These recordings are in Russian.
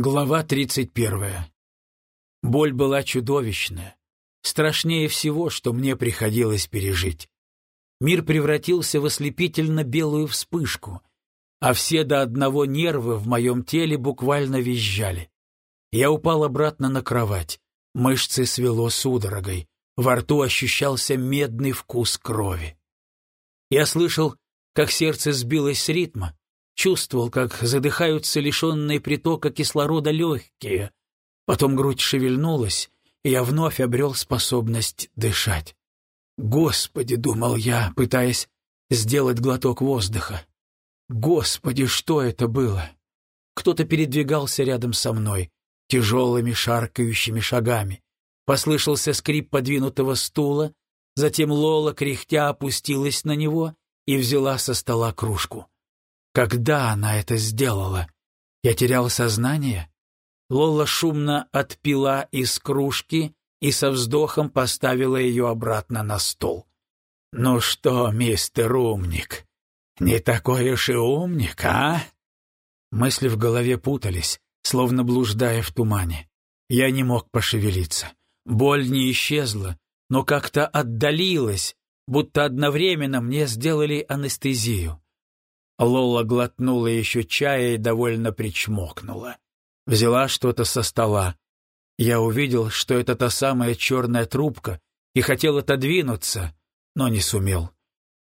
Глава 31. Боль была чудовищная, страшнее всего, что мне приходилось пережить. Мир превратился в ослепительно белую вспышку, а все до одного нервы в моем теле буквально визжали. Я упал обратно на кровать, мышцы свело судорогой, во рту ощущался медный вкус крови. Я слышал, как сердце сбилось с ритма, чувствовал, как задыхаются лишенные притока кислорода легкие. Потом грудь шевельнулась, и я вновь обрел способность дышать. «Господи!» — думал я, пытаясь сделать глоток воздуха. «Господи, что это было?» Кто-то передвигался рядом со мной, тяжелыми шаркающими шагами. Послышался скрип подвинутого стула, затем Лола, кряхтя, опустилась на него и взяла со стола кружку. Когда она это сделала? Я терял сознание? Лола шумно отпила из кружки и со вздохом поставила ее обратно на стол. «Ну что, мистер умник, не такой уж и умник, а?» Мысли в голове путались, словно блуждая в тумане. Я не мог пошевелиться. Боль не исчезла, но как-то отдалилась, будто одновременно мне сделали анестезию. Лола глотнула еще чая и довольно причмокнула. Взяла что-то со стола. Я увидел, что это та самая черная трубка, и хотел отодвинуться, но не сумел.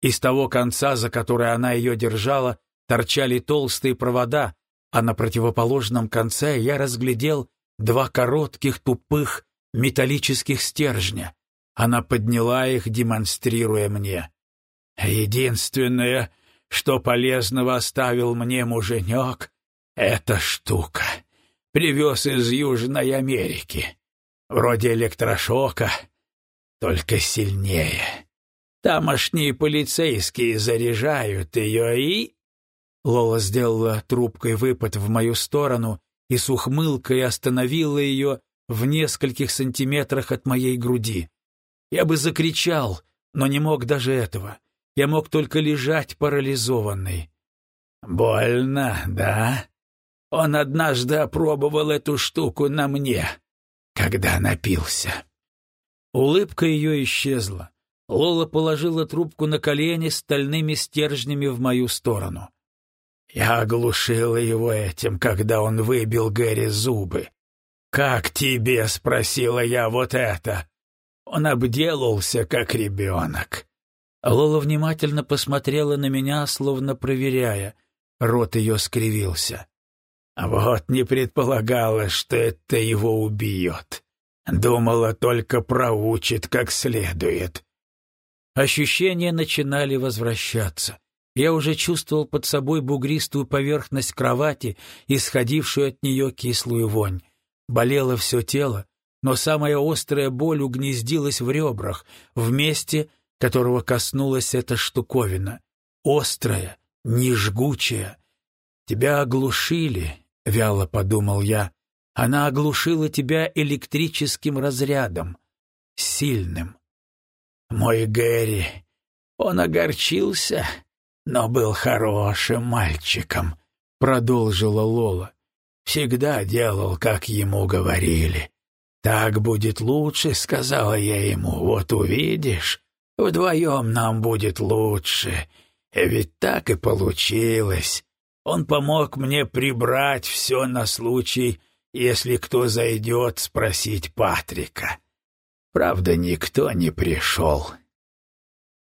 Из того конца, за который она ее держала, торчали толстые провода, а на противоположном конце я разглядел два коротких тупых металлических стержня. Она подняла их, демонстрируя мне. «Единственное, что полезного оставил мне муженек, эта штука. Привез из Южной Америки. Вроде электрошока, только сильнее. Тамошние полицейские заряжают ее и...» Лола сделала трубкой выпад в мою сторону и с ухмылкой остановила ее в нескольких сантиметрах от моей груди. Я бы закричал, но не мог даже этого. Я мог только лежать парализованный. «Больно, да? Он однажды опробовал эту штуку на мне, когда напился». Улыбка ее исчезла. Лола положила трубку на колени стальными стержнями в мою сторону. Я оглушила его этим, когда он выбил Гэри зубы. «Как тебе?» — спросила я вот это. Он обделался, как ребенок. Лола внимательно посмотрела на меня, словно проверяя. Рот ее скривился. «Вот не предполагала, что это его убьет. Думала, только проучит как следует». Ощущения начинали возвращаться. Я уже чувствовал под собой бугристую поверхность кровати, исходившую от нее кислую вонь. Болело все тело, но самая острая боль угнездилась в ребрах, в месте, которого коснулась эта штуковина. Острая, не жгучая. Тебя оглушили, — вяло подумал я. Она оглушила тебя электрическим разрядом, сильным. Мой Гэри, он огорчился, но был хорошим мальчиком, — продолжила Лола. Всегда делал, как ему говорили. «Так будет лучше», — сказала я ему, — «вот увидишь». Вдвоем нам будет лучше. Ведь так и получилось. Он помог мне прибрать все на случай, если кто зайдет спросить Патрика. Правда, никто не пришел.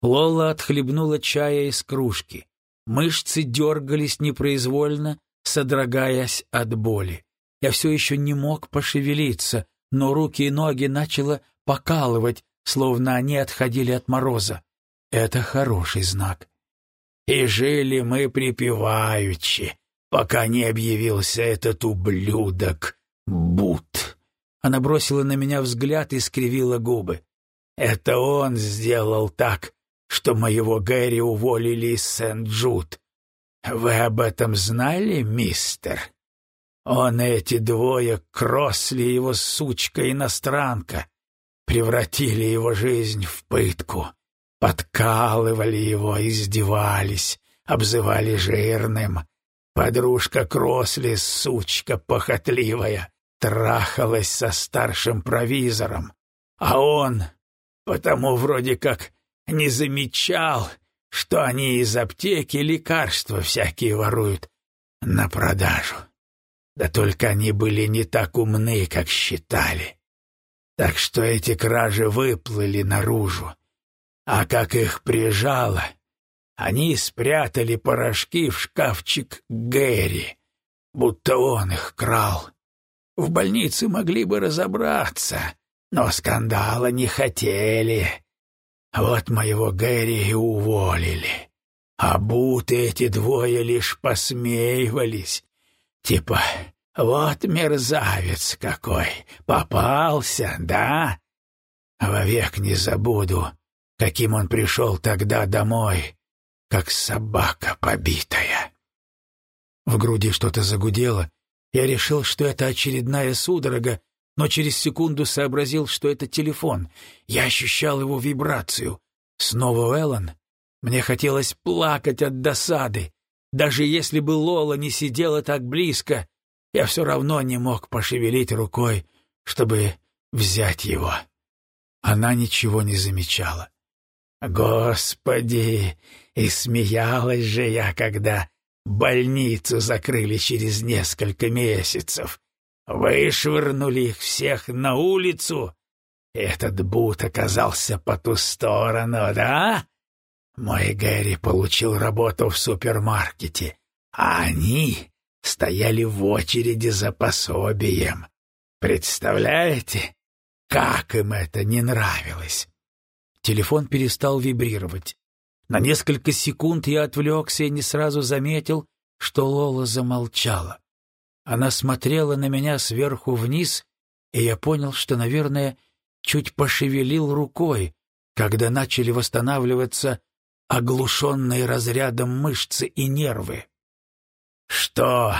Лола отхлебнула чая из кружки. Мышцы дергались непроизвольно, содрогаясь от боли. Я все еще не мог пошевелиться, но руки и ноги начало покалывать, словно они отходили от мороза. Это хороший знак. И жили мы припеваючи, пока не объявился этот ублюдок Бут. Она бросила на меня взгляд и скривила губы. Это он сделал так, что моего Гэри уволили из Сент-Джуд. Вы об этом знали, мистер? Он эти двое, Кроссли его сучка-иностранка, превратили его жизнь в пытку, подкалывали его, издевались, обзывали жирным. Подружка Кросли, сучка похотливая, трахалась со старшим провизором, а он потому вроде как не замечал, что они из аптеки лекарства всякие воруют на продажу. Да только они были не так умны, как считали. Так что эти кражи выплыли наружу. А как их прижало, они спрятали порошки в шкафчик Гэри, будто он их крал. В больнице могли бы разобраться, но скандала не хотели. Вот моего Гэри и уволили. А буты эти двое лишь посмеивались. Типа, вот мерзавец какой, попался, да? Вовек не забуду, каким он пришел тогда домой, как собака побитая. В груди что-то загудело. Я решил, что это очередная судорога, но через секунду сообразил, что это телефон. Я ощущал его вибрацию. Снова Эллен? Мне хотелось плакать от досады. Даже если бы Лола не сидела так близко, я все равно не мог пошевелить рукой, чтобы взять его. Она ничего не замечала. Господи, и смеялась же я, когда больницу закрыли через несколько месяцев. Вышвырнули их всех на улицу. Этот Бут оказался по ту сторону, да? Мой Гэри получил работу в супермаркете, а они стояли в очереди за пособием. Представляете, как им это не нравилось? Телефон перестал вибрировать. На несколько секунд я отвлекся и не сразу заметил, что Лола замолчала. Она смотрела на меня сверху вниз, и я понял, что, наверное, чуть пошевелил рукой, когда начали восстанавливаться оглушенные разрядом мышцы и нервы. «Что,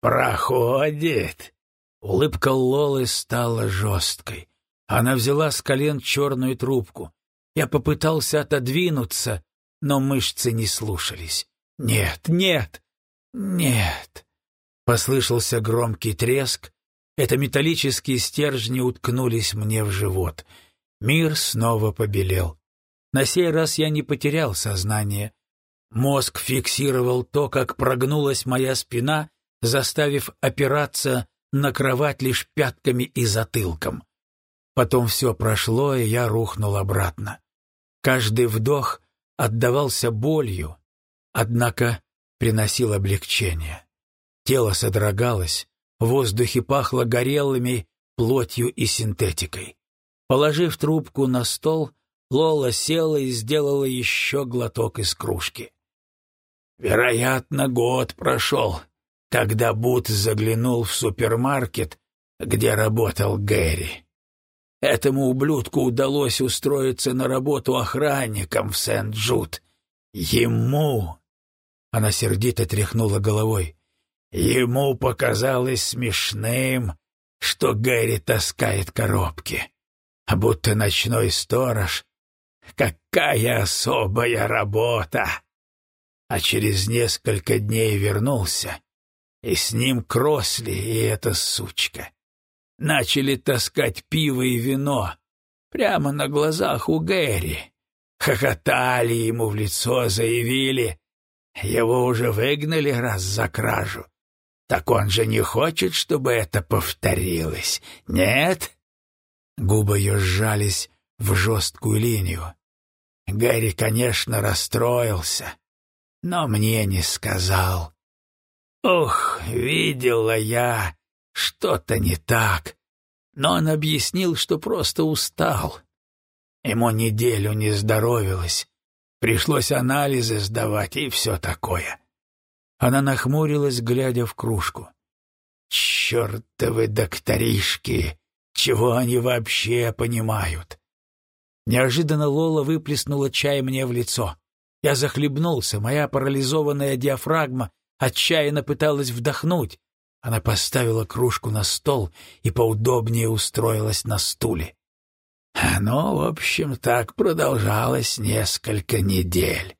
проходит?» Улыбка Лолы стала жесткой. Она взяла с колен черную трубку. Я попытался отодвинуться, но мышцы не слушались. «Нет, нет, нет!» Послышался громкий треск. Это металлические стержни уткнулись мне в живот. Мир снова побелел. На сей раз я не потерял сознание. Мозг фиксировал то, как прогнулась моя спина, заставив опираться на кровать лишь пятками и затылком. Потом все прошло, и я рухнул обратно. Каждый вдох отдавался болью, однако приносил облегчение. Тело содрогалось, в воздухе пахло горелыми плотью и синтетикой. Положив трубку на стол, Лола села и сделала еще глоток из кружки. Вероятно, год прошел, когда Бут заглянул в супермаркет, где работал Гэри. Этому ублюдку удалось устроиться на работу охранником в Сент-Джуд. Ему... Она сердито тряхнула головой. Ему показалось смешным, что Гэри таскает коробки, а будто ночной сторож. Какая особая работа! А через несколько дней вернулся, и с ним Кросли и эта сучка. Начали таскать пиво и вино прямо на глазах у Гэри. Хохотали ему в лицо, заявили, его уже выгнали раз за кражу. Так он же не хочет, чтобы это повторилось, нет? Губы ее сжались в жесткую линию. Гэри, конечно, расстроился, но мне не сказал. Ох, видела я, что-то не так. Но он объяснил, что просто устал. Ему неделю не здоровилось. Пришлось анализы сдавать и все такое. Она нахмурилась, глядя в кружку. «Чертовы докторишки! Чего они вообще понимают?» Неожиданно Лола выплеснула чай мне в лицо. Я захлебнулся, моя парализованная диафрагма отчаянно пыталась вдохнуть. Она поставила кружку на стол и поудобнее устроилась на стуле. Оно, в общем, так продолжалось несколько недель.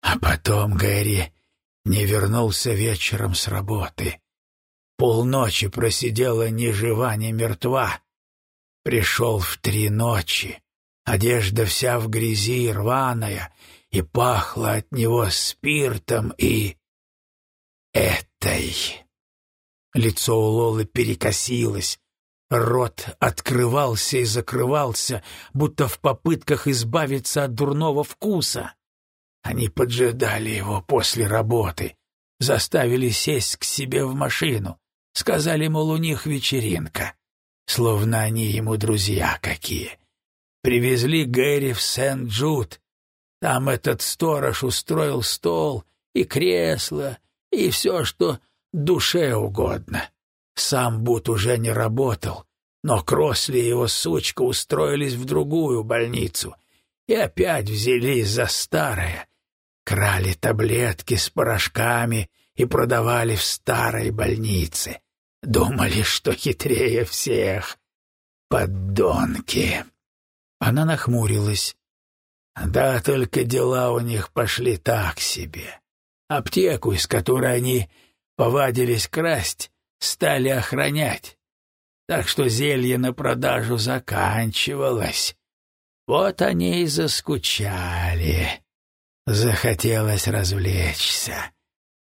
А потом Гэри не вернулся вечером с работы. Полночи просидела ни жива, ни мертва. Пришел в три ночи. Одежда вся в грязи, рваная, и пахло от него спиртом и... этой. Лицо у Лолы перекосилось, рот открывался и закрывался, будто в попытках избавиться от дурного вкуса. Они поджидали его после работы, заставили сесть к себе в машину, сказали, мол, у них вечеринка, словно они ему друзья какие. Привезли Гэри в Сент-Джуд. Там этот сторож устроил стол и кресло, и все, что душе угодно. Сам Бут уже не работал, но Кросли и его сучка устроились в другую больницу и опять взялись за старое. Крали таблетки с порошками и продавали в старой больнице. Думали, что хитрее всех. Подонки. Она нахмурилась. Да, только дела у них пошли так себе. Аптеку, из которой они повадились красть, стали охранять. Так что зелье на продажу заканчивалось. Вот они и заскучали. Захотелось развлечься.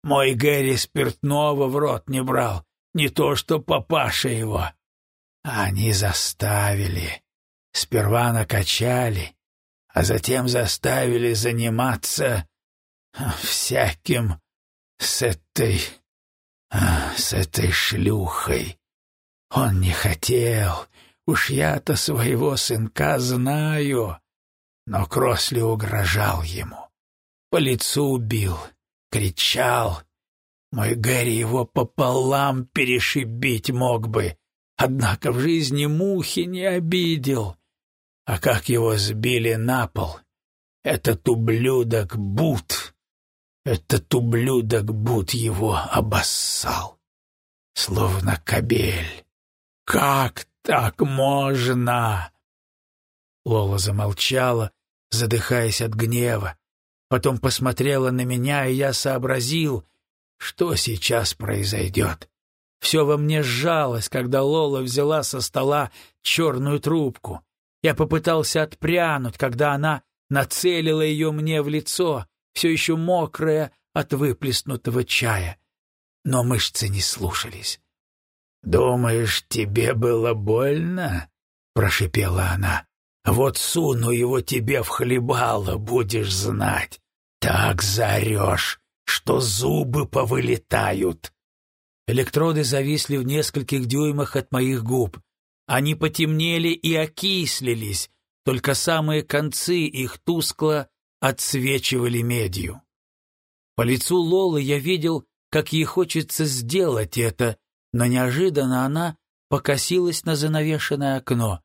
Мой Гэри спиртного в рот не брал, не то что папаша его. Они заставили. Сперва накачали, а затем заставили заниматься всяким с этой... с этой шлюхой. Он не хотел, уж я-то своего сынка знаю. Но Кросли угрожал ему. По лицу бил, кричал. Мой Гэри его пополам перешибить мог бы, однако в жизни мухи не обидел. А как его сбили на пол, этот ублюдок Бут, этот ублюдок Бут его обоссал, словно кобель. Как так можно? Лола замолчала, задыхаясь от гнева. Потом посмотрела на меня, и я сообразил, что сейчас произойдет. Все во мне сжалось, когда Лола взяла со стола черную трубку. Я попытался отпрянуть, когда она нацелила ее мне в лицо, все еще мокрое от выплеснутого чая. Но мышцы не слушались. «Думаешь, тебе было больно?» — прошипела она. «Вот суну его тебе в хлебало, будешь знать. Так заорешь, что зубы повылетают». Электроды зависли в нескольких дюймах от моих губ. Они потемнели и окислились, только самые концы их тускло отсвечивали медью. По лицу Лолы я видел, как ей хочется сделать это, но неожиданно она покосилась на занавешенное окно.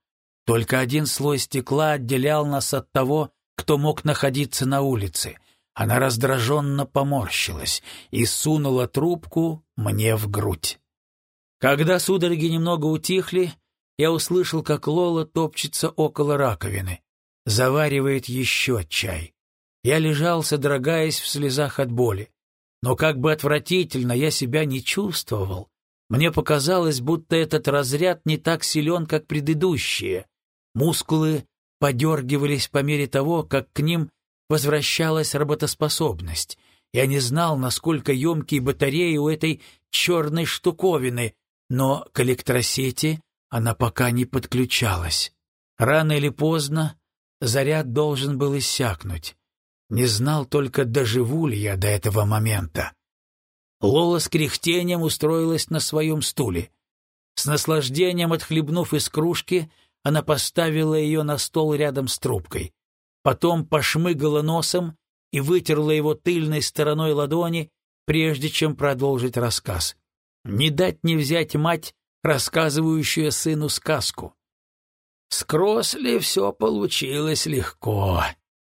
Только один слой стекла отделял нас от того, кто мог находиться на улице. Она раздраженно поморщилась и сунула трубку мне в грудь. Когда судороги немного утихли, я услышал, как Лола топчется около раковины, заваривает еще чай. Я лежал, содрогаясь в слезах от боли. Но как бы отвратительно я себя не чувствовал, мне показалось, будто этот разряд не так силен, как предыдущие. Мускулы подергивались по мере того, как к ним возвращалась работоспособность. Я не знал, насколько емкие батареи у этой черной штуковины, но к электросети она пока не подключалась. Рано или поздно заряд должен был иссякнуть. Не знал только, доживу ли я до этого момента. Лола с кряхтением устроилась на своем стуле. С наслаждением отхлебнув из кружки, она поставила ее на стол рядом с трубкой. Потом пошмыгала носом и вытерла его тыльной стороной ладони, прежде чем продолжить рассказ. Не дать не взять мать, рассказывающую сыну сказку. С Кросли все получилось легко.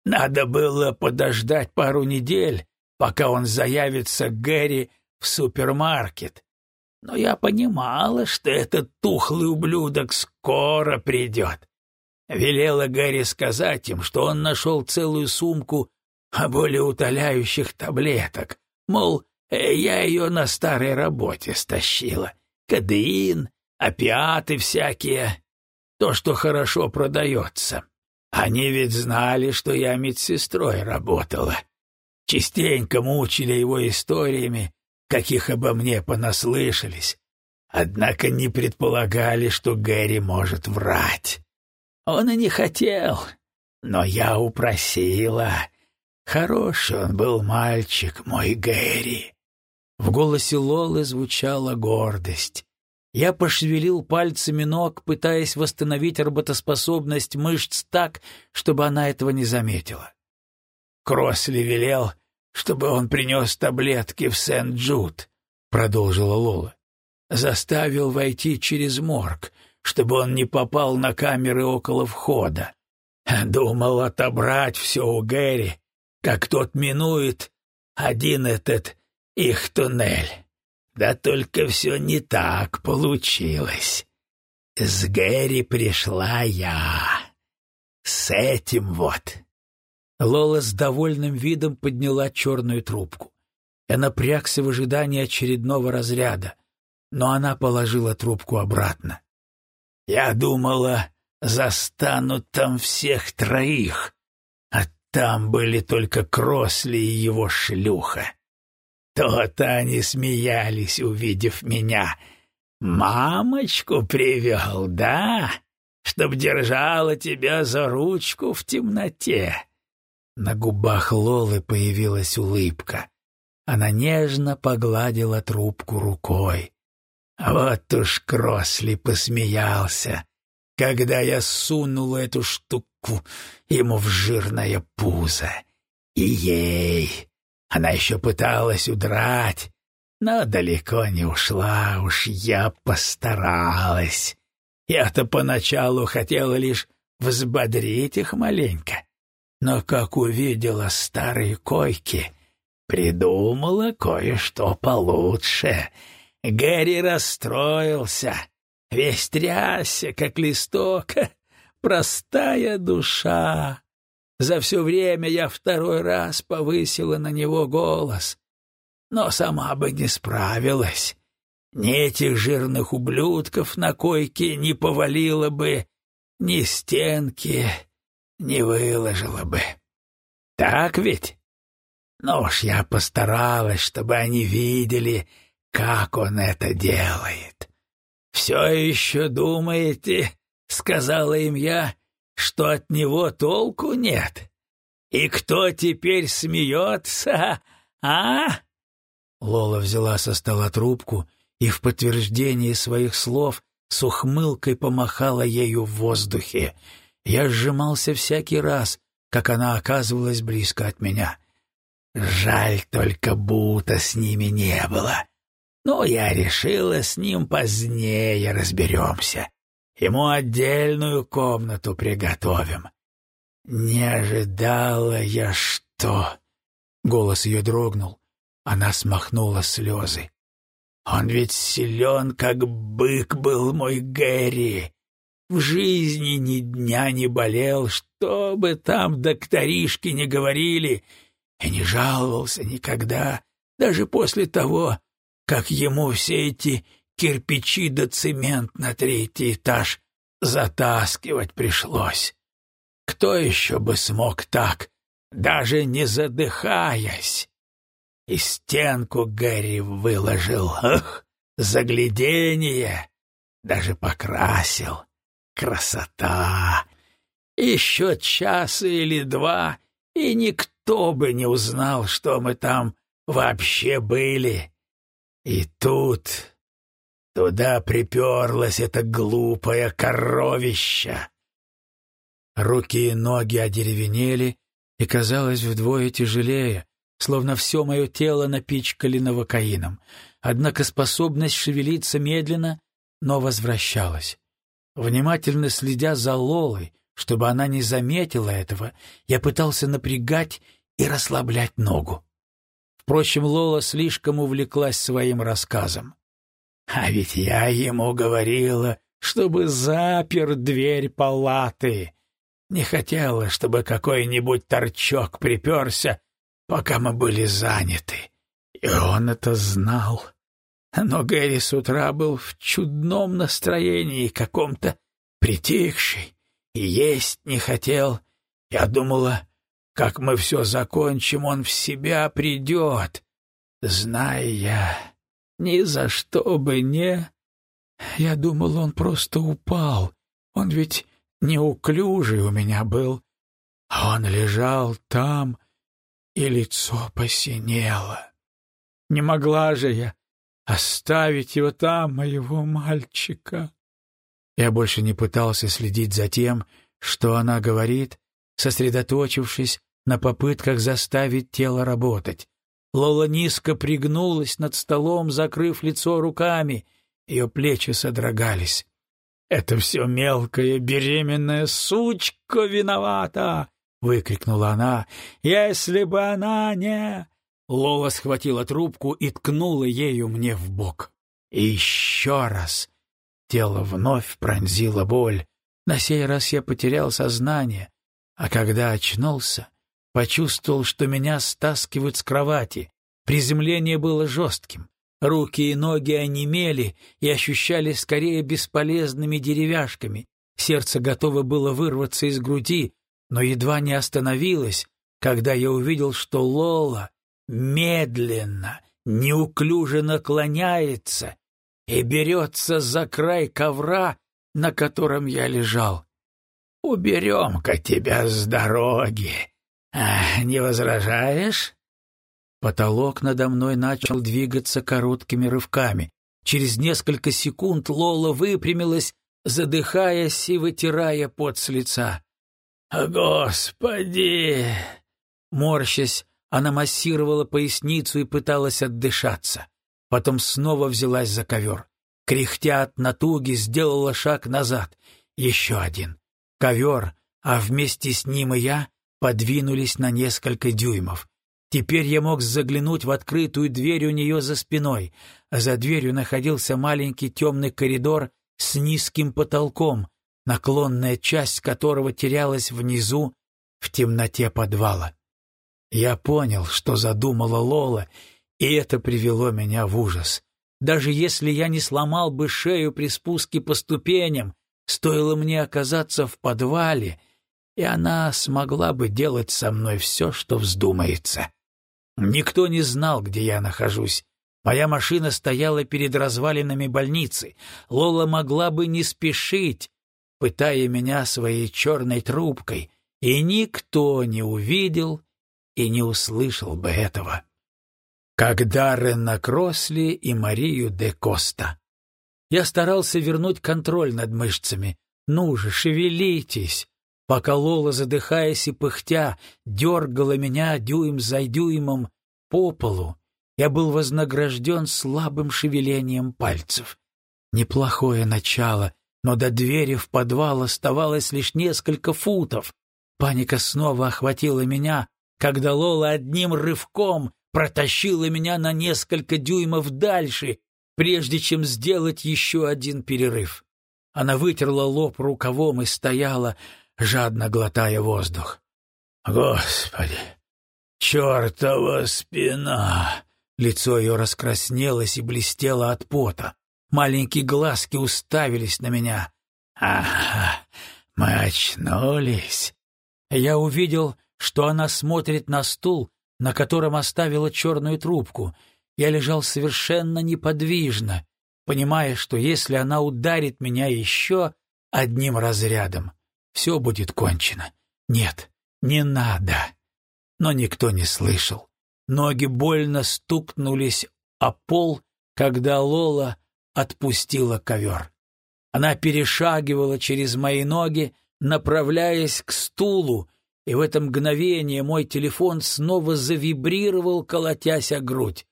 Надо было подождать пару недель, пока он заявится к Гэри в супермаркет. Но я понимала, что этот тухлый ублюдок скоро придет. Велела Гэри сказать им, что он нашел целую сумку более утоляющих таблеток, Мол, э, я ее на старой работе стащила. Кадеин, опиаты всякие. То, что хорошо продается. Они ведь знали, что я медсестрой работала. Частенько мучили его историями, каких обо мне понаслышались. Однако не предполагали, что Гэри может врать. Он и не хотел, но я упросила. Хороший он был мальчик, мой Гэри. В голосе Лолы звучала гордость. Я пошевелил пальцами ног, пытаясь восстановить работоспособность мышц так, чтобы она этого не заметила. Кросли велел, чтобы он принес таблетки в Сент-Джуд, — продолжила Лола. Заставил войти через морг, чтобы он не попал на камеры около входа. Думал отобрать все у Гэри, как тот минует один этот их туннель. Да только все не так получилось. С Гэри пришла я. С этим вот. Лола с довольным видом подняла черную трубку. Я напрягся в ожидании очередного разряда, но она положила трубку обратно. Я думала, застанут там всех троих, а там были только Кросли и его шлюха. То-то они смеялись, увидев меня. Мамочку привел, да? Чтоб держала тебя за ручку в темноте. На губах Лолы появилась улыбка. Она нежно погладила трубку рукой. Вот уж Кросли посмеялся, когда я сунул эту штуку ему в жирное пузо. И ей она еще пыталась удрать, но далеко не ушла, уж я постаралась. Я-то поначалу хотела лишь взбодрить их маленько, но как увидела старые койки, придумала кое-что получше. Гэри расстроился, весь трясся, как листок, простая душа. За все время я второй раз повысила на него голос, но сама бы не справилась. Ни этих жирных ублюдков на койке не повалила бы, ни стенки не выложила бы. Так ведь? Ну уж я постаралась, чтобы они видели, как он это делает. «Все еще думаете, — сказала им я, что от него толку нет. И кто теперь смеется, а?» Лола взяла со стола трубку и в подтверждении своих слов с ухмылкой помахала ею в воздухе. Я сжимался всякий раз, как она оказывалась близко от меня. Жаль только, будто с ними не было. Но я решила, с ним позднее разберемся. Ему отдельную комнату приготовим. Не ожидала я, что... Голос ее дрогнул. Она смахнула слезы. Он ведь силен, как бык был мой Гэри. В жизни ни дня не болел, что бы там докторишки не говорили, и не жаловался никогда, даже после того, как ему все эти кирпичи да цемент на третий этаж затаскивать пришлось. Кто еще бы смог так, даже не задыхаясь? И стенку Гэри выложил, ах, загляденье, даже покрасил. Красота! Еще час или два, и никто бы не узнал, что мы там вообще были. И тут Туда приперлась эта глупая коровища. Руки и ноги одеревенели и казалось вдвое тяжелее, словно все мое тело напичкали новокаином. Однако способность шевелиться медленно, но возвращалась. Внимательно следя за Лолой, чтобы она не заметила этого, я пытался напрягать и расслаблять ногу. Впрочем, Лола слишком увлеклась своим рассказом. А ведь я ему говорила, чтобы запер дверь палаты. Не хотела, чтобы какой-нибудь торчок приперся, пока мы были заняты. И он это знал. Но Гэри с утра был в чудном настроении, каком-то притихший, и есть не хотел. Я думала, как мы все закончим, он в себя придет. Зная я, ни за что бы не... Я думал, он просто упал. Он ведь неуклюжий у меня был. А он лежал там, и лицо посинело. Не могла же я оставить его там, моего мальчика. Я больше не пытался следить за тем, что она говорит, сосредоточившись на попытках заставить тело работать. Лола низко пригнулась над столом, закрыв лицо руками. Ее плечи содрогались. «Это все мелкая беременная сучка виновата!» — выкрикнула она. «Если бы она не...» Лола схватила трубку и ткнула ею мне в бок. И еще раз. Тело вновь пронзило боль. На сей раз я потерял сознание, а когда очнулся, почувствовал, что меня стаскивают с кровати. Приземление было жестким. Руки и ноги онемели и ощущались скорее бесполезными деревяшками. Сердце готово было вырваться из груди, но едва не остановилось, когда я увидел, что Лола медленно, неуклюже наклоняется и берется за край ковра, на котором я лежал. «Уберем-ка тебя с дороги. Не возражаешь?» Потолок надо мной начал двигаться короткими рывками. Через несколько секунд Лола выпрямилась, задыхаясь и вытирая пот с лица. «Господи!» Морщась, она массировала поясницу и пыталась отдышаться. Потом снова взялась за ковер. Кряхтя от натуги, сделала шаг назад. Еще один. Ковер, а вместе с ним и я, подвинулись на несколько дюймов. Теперь я мог заглянуть в открытую дверь у нее за спиной. а За дверью находился маленький темный коридор с низким потолком, наклонная часть которого терялась внизу в темноте подвала. Я понял, что задумала Лола, и это привело меня в ужас. Даже если я не сломал бы шею при спуске по ступеням, стоило мне оказаться в подвале, и она смогла бы делать со мной все, что вздумается. Никто не знал, где я нахожусь. Моя машина стояла перед развалинами больницы. Лола могла бы не спешить, пытая меня своей черной трубкой, и никто не увидел и не услышал бы этого. Как Даррена Кросли и Марию де Коста. Я старался вернуть контроль над мышцами. Ну же, шевелитесь! Пока Лола, задыхаясь и пыхтя, дергала меня дюйм за дюймом по полу, я был вознагражден слабым шевелением пальцев. Неплохое начало, но до двери в подвал оставалось лишь несколько футов. Паника снова охватила меня, когда Лола одним рывком протащила меня на несколько дюймов дальше, прежде чем сделать еще один перерыв. Она вытерла лоб рукавом и стояла, жадно глотая воздух. «Господи! Чертова спина!» Лицо ее раскраснелось и блестело от пота. Маленькие глазки уставились на меня. «Ага, мы очнулись!» Я увидел что она смотрит на стул, на котором оставила черную трубку. Я лежал совершенно неподвижно, понимая, что если она ударит меня еще одним разрядом, все будет кончено. Нет, не надо. Но никто не слышал. Ноги больно стукнулись о пол, когда Лола отпустила ковер. Она перешагивала через мои ноги, направляясь к стулу, и в это мгновение мой телефон снова завибрировал, колотясь о грудь.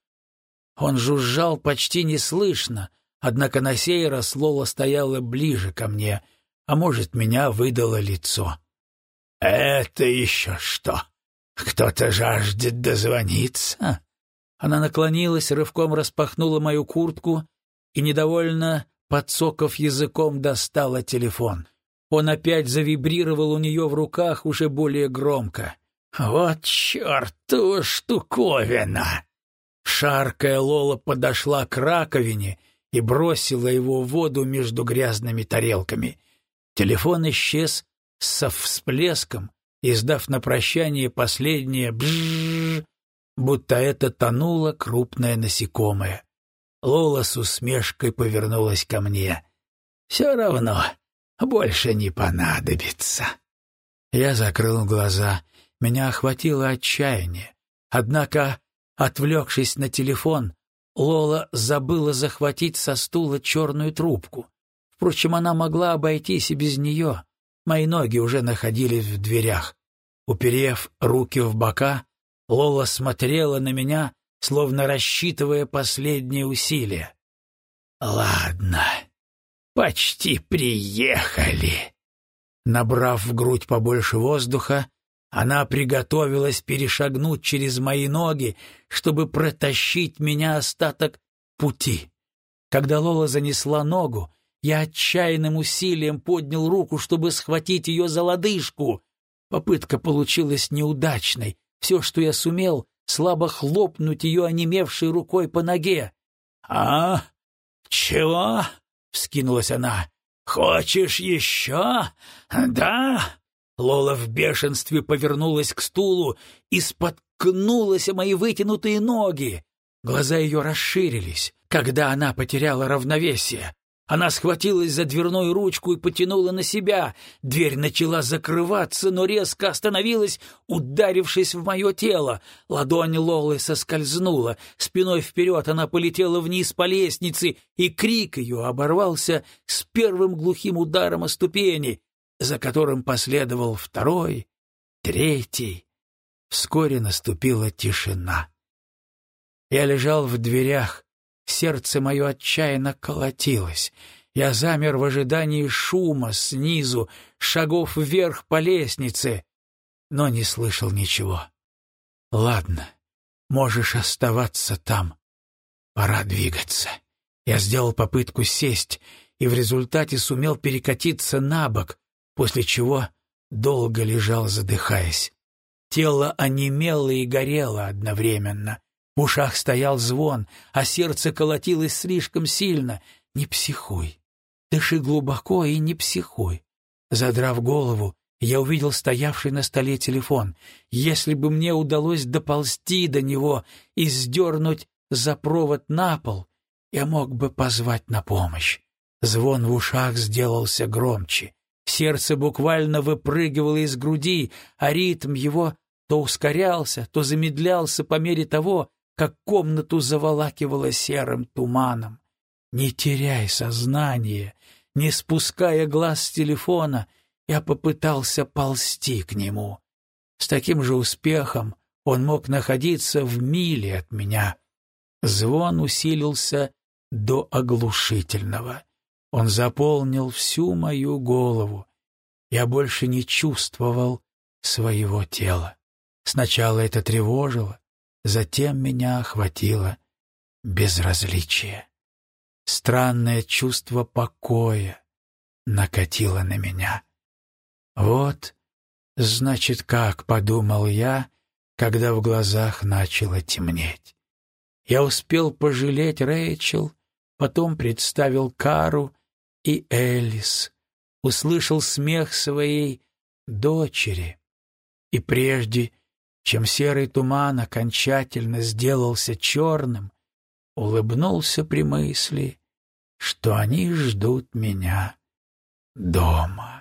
Он жужжал почти неслышно, однако на сей раз Лола стояла ближе ко мне, а может, меня выдало лицо. «Это еще что? Кто-то жаждет дозвониться?» Она наклонилась, рывком распахнула мою куртку и, недовольно подсоков языком, достала телефон. Он опять завибрировал у нее в руках уже более громко. «Вот чертова штуковина!» Шаркая Лола подошла к раковине и бросила его в воду между грязными тарелками. Телефон исчез со всплеском, издав на прощание последнее бжжж, будто это тонуло крупное насекомое. Лола с усмешкой повернулась ко мне. «Все равно больше не понадобится». Я закрыл глаза. Меня охватило отчаяние. Однако, отвлекшись на телефон, Лола забыла захватить со стула черную трубку. Впрочем, она могла обойтись и без нее. Мои ноги уже находились в дверях. Уперев руки в бока, Лола смотрела на меня, словно рассчитывая последние усилия. «Ладно, почти приехали». Набрав в грудь побольше воздуха, она приготовилась перешагнуть через мои ноги, чтобы протащить меня остаток пути. Когда Лола занесла ногу, я отчаянным усилием поднял руку, чтобы схватить ее за лодыжку. Попытка получилась неудачной. Все, что я сумел, слабо хлопнуть ее онемевшей рукой по ноге. «А? Чего?» — вскинулась она. «Хочешь еще? Да?» Лола в бешенстве повернулась к стулу и споткнулась о мои вытянутые ноги. Глаза ее расширились, когда она потеряла равновесие. Она схватилась за дверную ручку и потянула на себя. Дверь начала закрываться, но резко остановилась, ударившись в мое тело. Ладонь Лолы соскользнула. Спиной вперед она полетела вниз по лестнице, и крик ее оборвался с первым глухим ударом о ступени за которым последовал второй, третий. Вскоре наступила тишина. Я лежал в дверях, сердце мое отчаянно колотилось. Я замер в ожидании шума снизу, шагов вверх по лестнице, но не слышал ничего. Ладно, можешь оставаться там. Пора двигаться. Я сделал попытку сесть и в результате сумел перекатиться на бок, после чего долго лежал, задыхаясь. Тело онемело и горело одновременно. В ушах стоял звон, а сердце колотилось слишком сильно. Не психуй. Дыши глубоко и не психуй. Задрав голову, я увидел стоявший на столе телефон. Если бы мне удалось доползти до него и сдернуть за провод на пол, я мог бы позвать на помощь. Звон в ушах сделался громче. Сердце буквально выпрыгивало из груди, а ритм его то ускорялся, то замедлялся по мере того, как комнату заволакивало серым туманом. Не теряй сознание, не спуская глаз с телефона, я попытался ползти к нему. С таким же успехом он мог находиться в миле от меня. Звон усилился до оглушительного. Он заполнил всю мою голову. Я больше не чувствовал своего тела. Сначала это тревожило, затем меня охватило безразличие. Странное чувство покоя накатило на меня. Вот, значит, как, подумал я, когда в глазах начало темнеть. Я успел пожалеть Рэйчел, потом представил Кару и Элис, услышал смех своей дочери. И прежде, чем серый туман окончательно сделался черным, улыбнулся при мысли, что они ждут меня дома.